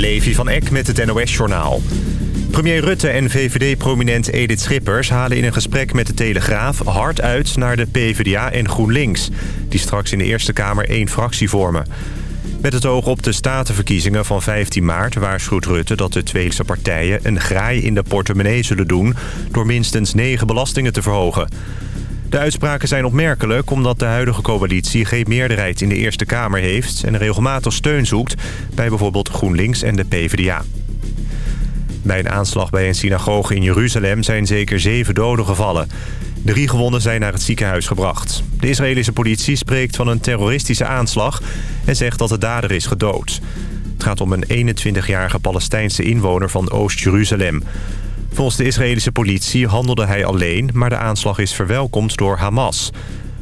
Levi van Eck met het NOS-journaal. Premier Rutte en VVD-prominent Edith Schippers halen in een gesprek met de Telegraaf... hard uit naar de PvdA en GroenLinks... die straks in de Eerste Kamer één fractie vormen. Met het oog op de statenverkiezingen van 15 maart waarschuwt Rutte... dat de tweede partijen een graai in de portemonnee zullen doen... door minstens negen belastingen te verhogen. De uitspraken zijn opmerkelijk omdat de huidige coalitie geen meerderheid in de Eerste Kamer heeft... en regelmatig steun zoekt bij bijvoorbeeld GroenLinks en de PvdA. Bij een aanslag bij een synagoge in Jeruzalem zijn zeker zeven doden gevallen. Drie gewonden zijn naar het ziekenhuis gebracht. De Israëlische politie spreekt van een terroristische aanslag... en zegt dat de dader is gedood. Het gaat om een 21-jarige Palestijnse inwoner van Oost-Jeruzalem. Volgens de Israëlische politie handelde hij alleen... maar de aanslag is verwelkomd door Hamas.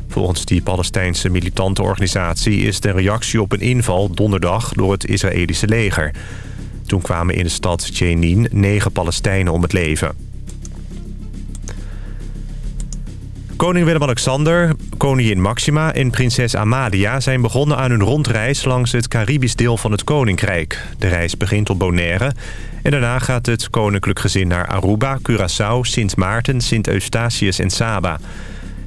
Volgens die Palestijnse militante organisatie... is de reactie op een inval donderdag door het Israëlische leger... Toen kwamen in de stad Jenin negen Palestijnen om het leven. Koning Willem-Alexander, koningin Maxima en prinses Amalia... zijn begonnen aan hun rondreis langs het Caribisch deel van het Koninkrijk. De reis begint op Bonaire en daarna gaat het koninklijk gezin naar Aruba, Curaçao, Sint Maarten, Sint Eustatius en Saba.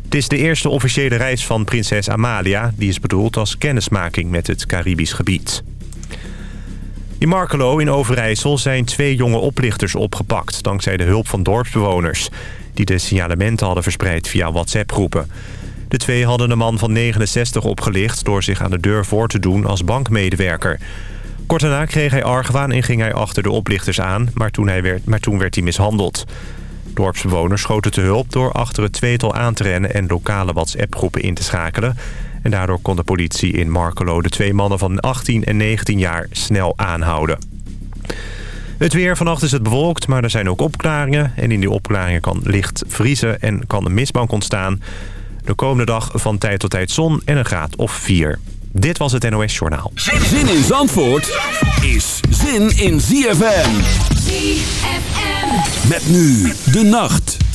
Het is de eerste officiële reis van prinses Amalia... die is bedoeld als kennismaking met het Caribisch gebied. In Markelo in Overijssel zijn twee jonge oplichters opgepakt... dankzij de hulp van dorpsbewoners... die de signalementen hadden verspreid via WhatsApp-groepen. De twee hadden een man van 69 opgelicht... door zich aan de deur voor te doen als bankmedewerker. Kort daarna kreeg hij argwaan en ging hij achter de oplichters aan... maar toen, hij werd, maar toen werd hij mishandeld. Dorpsbewoners schoten te hulp door achter het tweetal aan te rennen... en lokale WhatsApp-groepen in te schakelen... En daardoor kon de politie in Markelo de twee mannen van 18 en 19 jaar snel aanhouden. Het weer vannacht is het bewolkt, maar er zijn ook opklaringen. En in die opklaringen kan licht vriezen en kan een mistbank ontstaan. De komende dag van tijd tot tijd zon en een graad of 4. Dit was het NOS Journaal. Zin in Zandvoort is zin in ZFM. ZFM. Met nu de nacht.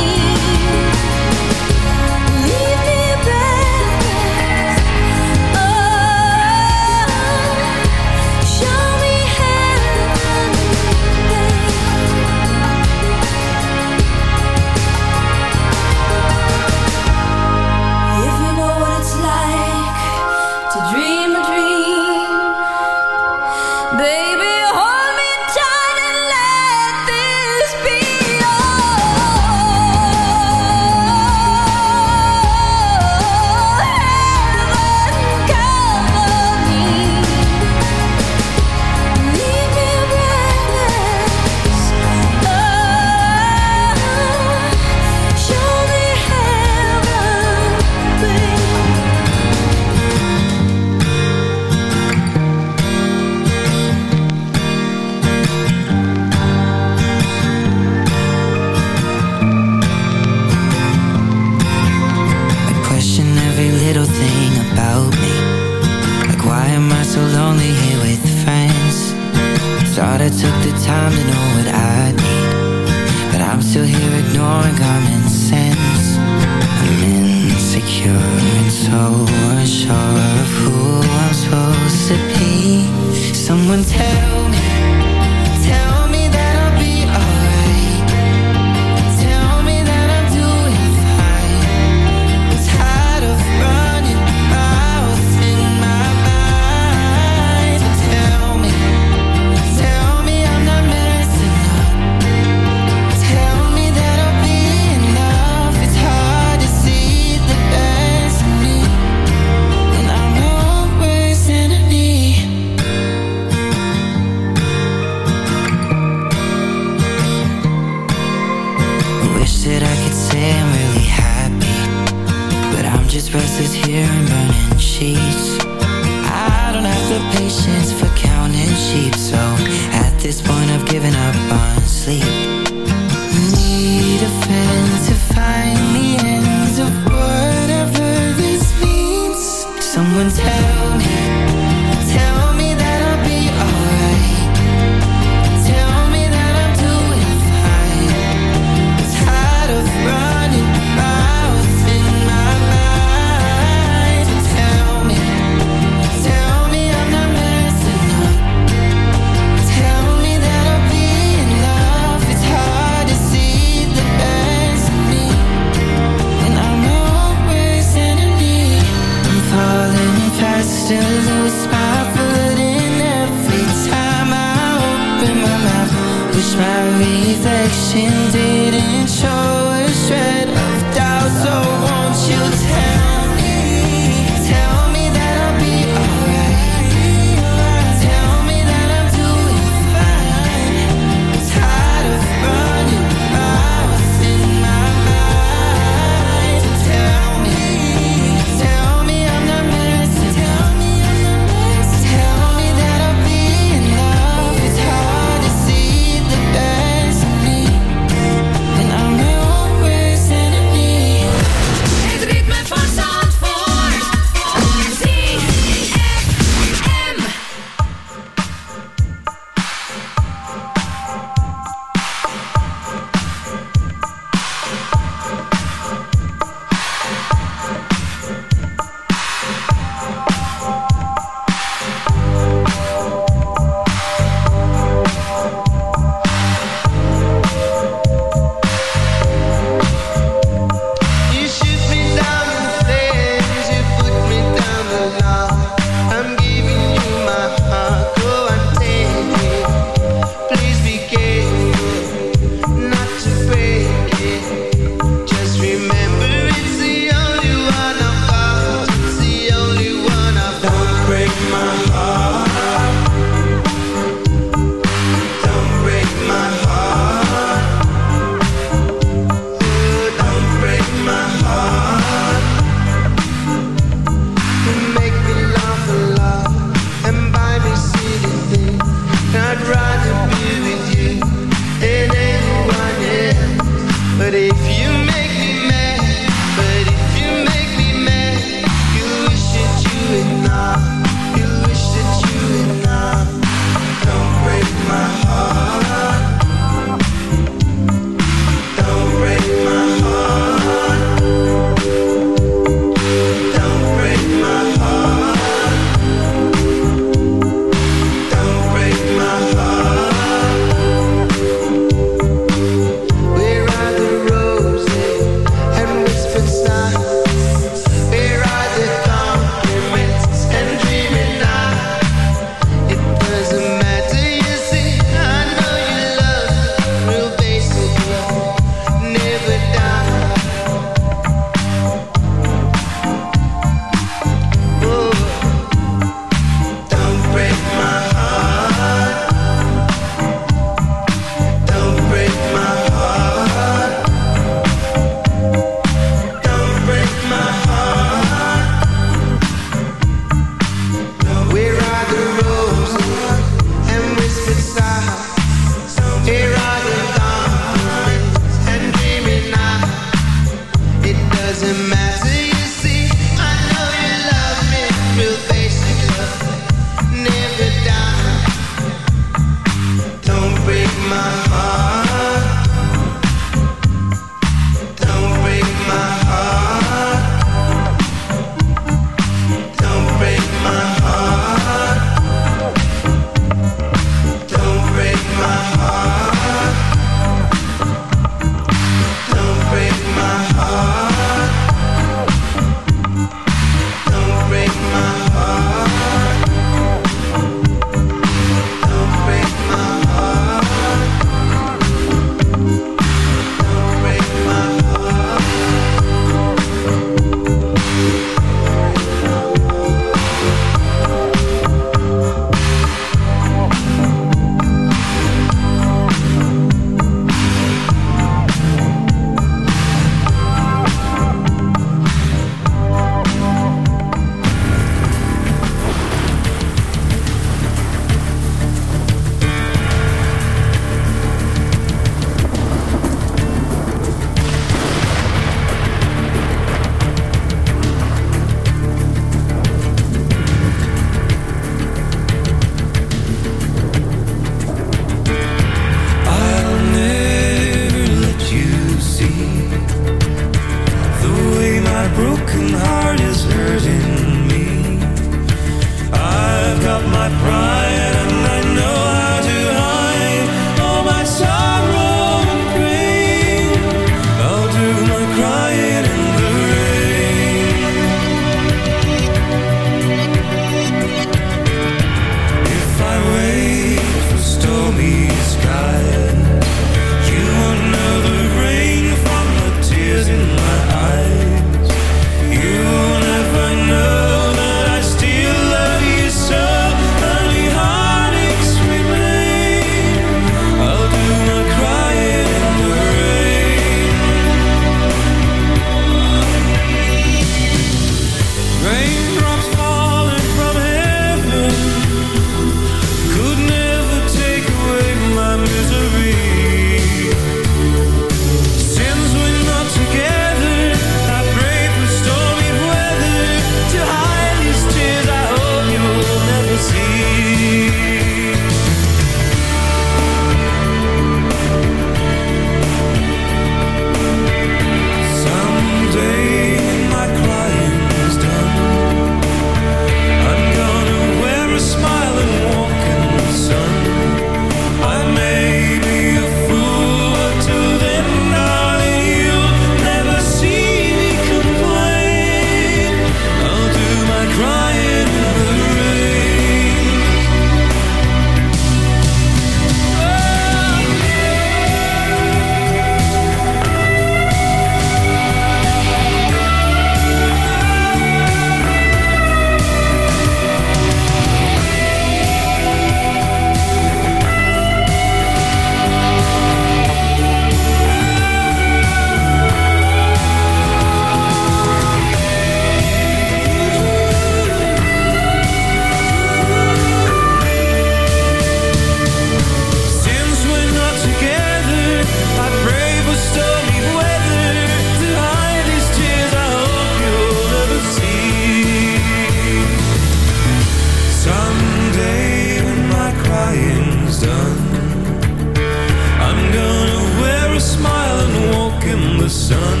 the sun.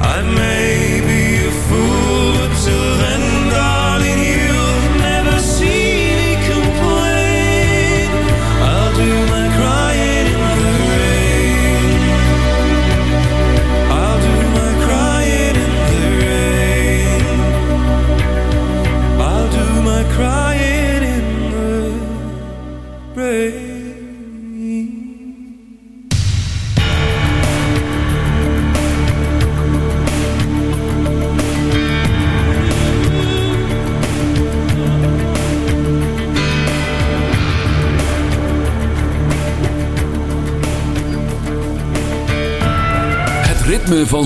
I made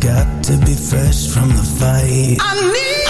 Got to be fresh from the fight. I need,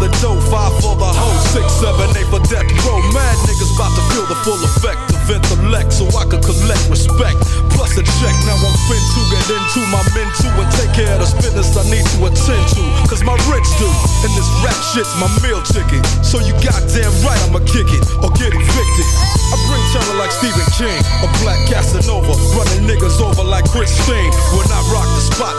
the dough, five for the hoe, six, seven, eight for death row. Mad niggas about to feel the full effect of intellect, so I could collect respect. Plus a check, now I'm fin to get into my men too and take care of the business I need to attend to. Cause my rich do, and this rap shit's my meal ticket. So you goddamn right I'ma kick it or get evicted. I bring terror like Stephen King, a black Casanova, running niggas over like Christine. When I rock the spot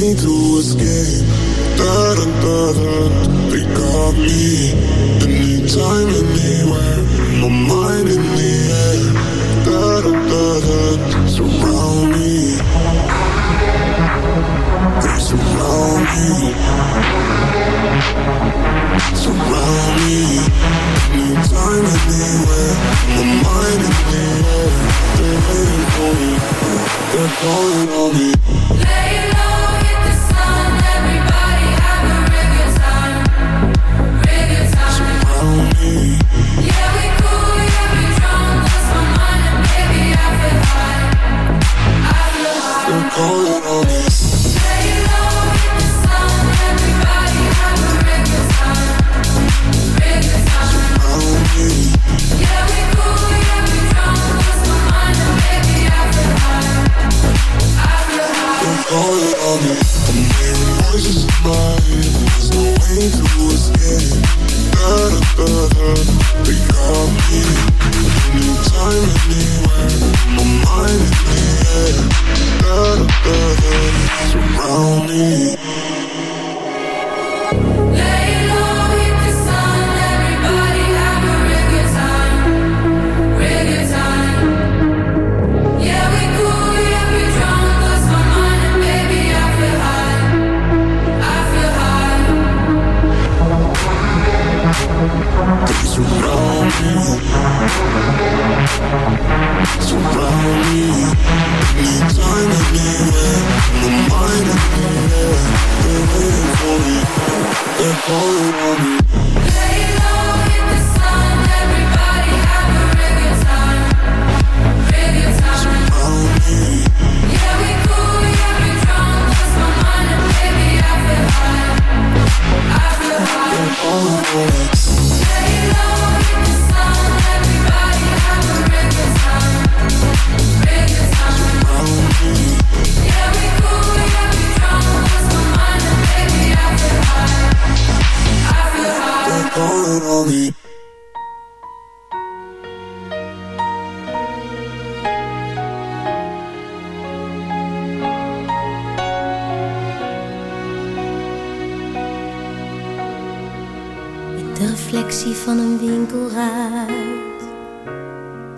Way to escape. Da da da da. They got me. Anytime, anywhere. My mind in the air. Da da da da. Surround me. They surround me. Surround me. Anytime, anywhere. My mind in the air. They're waiting for me. They're calling on me. Lay low,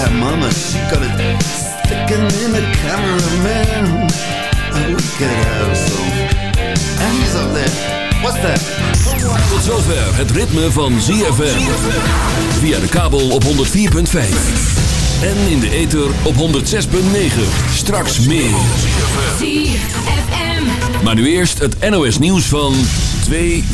that mama, she got it sticking in the cameraman. Oh, we could have some. And he's up there. What's that? Tot zover het ritme van ZFM. Via de kabel op 104.5. En in de ether op 106.9. Straks meer. ZFM. Maar nu eerst het NOS nieuws van 2 uur.